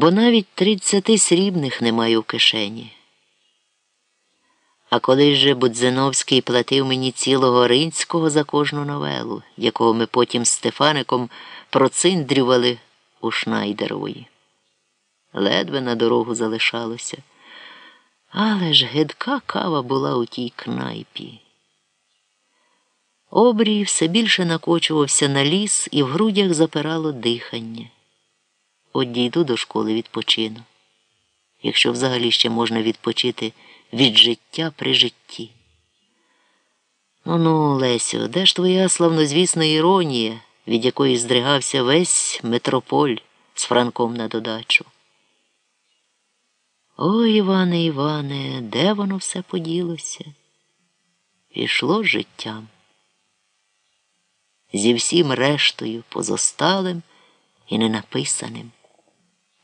бо навіть тридцяти срібних не маю в кишені. А коли же Будзиновський платив мені цілого ринського за кожну новелу, якого ми потім з Стефаником проциндрювали у Шнайдерової. Ледве на дорогу залишалося. Але ж гидка кава була у тій кнайпі. Обрій все більше накочувався на ліс і в грудях запирало дихання. От дійду до школи відпочину, якщо взагалі ще можна відпочити від життя при житті. Ну ну, Лесю, де ж твоя славнозвісна іронія, від якої здригався весь метрополь з Франком на додачу? Ой, Іване, Іване, де воно все поділося? Пішло життям. Зі всім рештою позосталим і ненаписаним.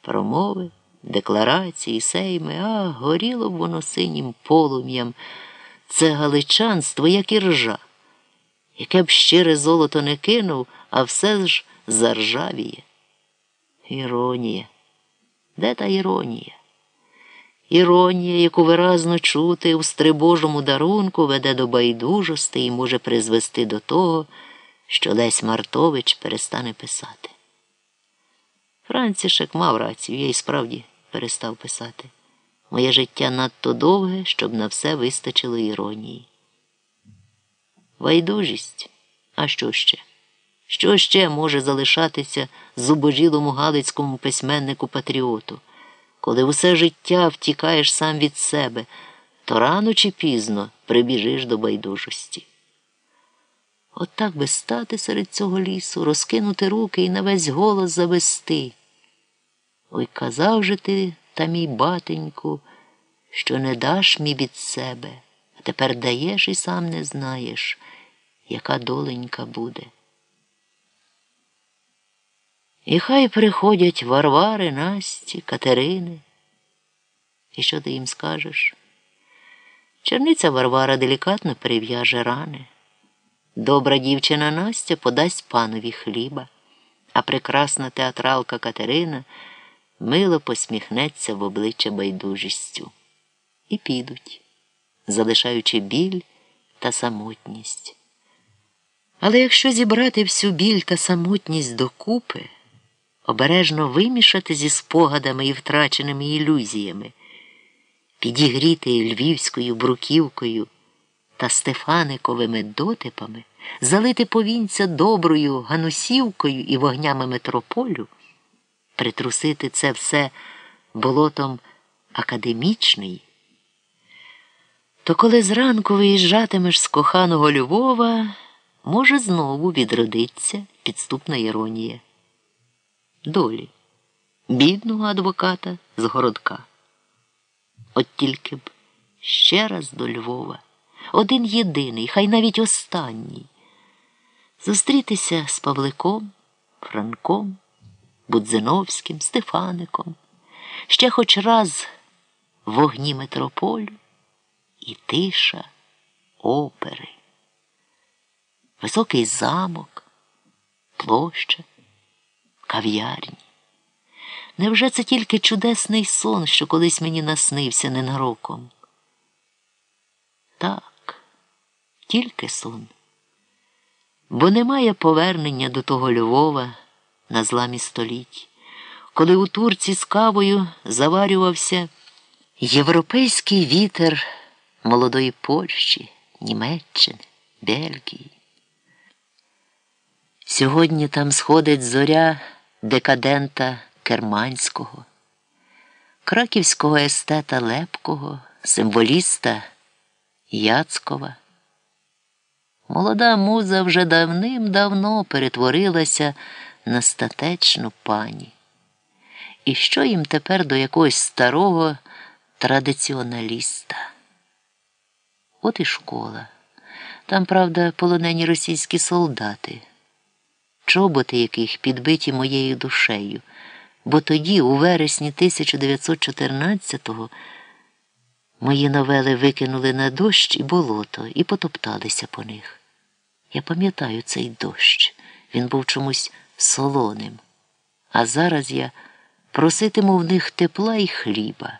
Промови, декларації, сейми, а горіло б воно синім полум'ям. Це галичанство, як і ржа, яке б щире золото не кинув, а все ж заржавіє. Іронія. Де та іронія? Іронія, яку виразно чути у стрибожому дарунку, веде до байдужості і може призвести до того, що Лесь Мартович перестане писати. Францішек мав рацію, я й справді перестав писати. Моє життя надто довге, щоб на все вистачило іронії. Байдужість. А що ще? Що ще може залишатися зубожілому галицькому письменнику патріоту? Коли усе життя втікаєш сам від себе, то рано чи пізно прибіжиш до байдужості. От так би стати серед цього лісу, розкинути руки і на весь голос завести. Ой казав же ти, та мій батеньку, що не даш мій від себе, а тепер даєш і сам не знаєш, яка доленька буде. І хай приходять Варвари, Насті, Катерини. І що ти їм скажеш? Черниця Варвара делікатно перев'яже рани. Добра дівчина Настя подасть панові хліба, а прекрасна театралка Катерина мило посміхнеться в обличчя байдужістю. І підуть, залишаючи біль та самотність. Але якщо зібрати всю біль та самотність докупи, обережно вимішати зі спогадами і втраченими ілюзіями, підігріти львівською бруківкою та Стефаниковими дотипами, залити повінця доброю ганусівкою і вогнями метрополю, притрусити це все болотом академічної, то коли зранку виїжджатимеш з коханого Львова, може знову відродиться підступна іронія. Долі, бідного адвоката з городка. От тільки б ще раз до Львова, один єдиний, хай навіть останній. Зустрітися з Павликом, Франком, Будзиновським, Стефаником, ще хоч раз вогні метрополю і тиша опери, високий замок, площа, кав'ярні. Невже це тільки чудесний сон, що колись мені наснився ненароком? Так, тільки сон. Бо немає повернення до того Львова на зламі століть, коли у турці з кавою заварювався європейський вітер молодої Польщі, Німеччини, Бельгії. Сьогодні там сходить зоря декадента Керманського, краківського естета Лепкого, символіста Яцкова. Молода муза вже давним-давно перетворилася на статечну пані. І що їм тепер до якогось старого традиціоналіста? От і школа. Там, правда, полонені російські солдати, чоботи яких підбиті моєю душею, бо тоді, у вересні 1914-го, мої новели викинули на дощ і болото і потопталися по них. Я пам'ятаю цей дощ. Він був чомусь солоним. А зараз я проситиму в них тепла і хліба.